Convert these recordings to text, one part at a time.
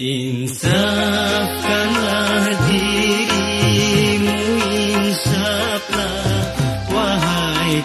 Insafkanlah dirimu insaflah wahai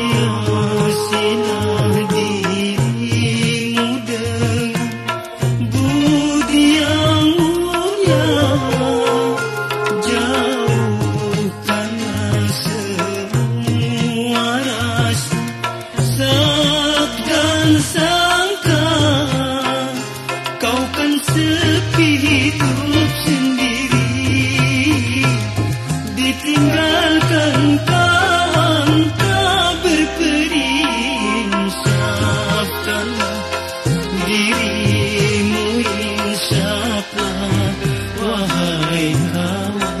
银河。